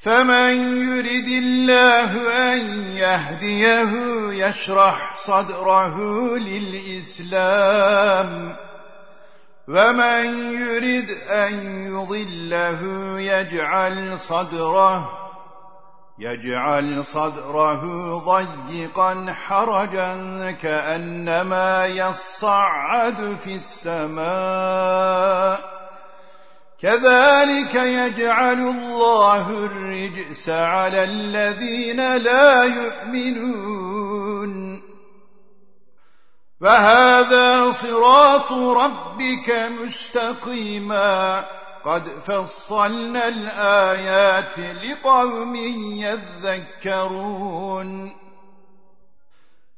فمن يرد الله أن يهديه يشرح صدره للإسلام ومن يرد أن يضله يجعل صدره يجعل صدره ضيقا حرجا كأنما يصعد في السماء كذلك يجعل الله الرجس على الذين لا يؤمنون. فهذا صراط ربك مستقيما. قد فصلنا الآيات لقوم يذكرون.